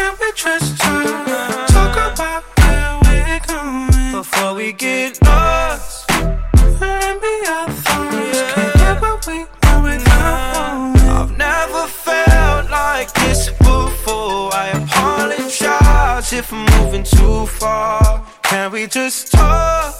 Can we just talk? Talk about where we're going before we get lost. Let me our thoughts. Can't get what we want without knowing. I've never felt like this before. I apologize if I'm moving too far. Can we just talk?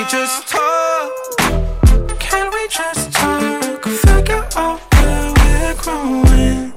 we just talk? Can we just talk? Figure out where we're growing.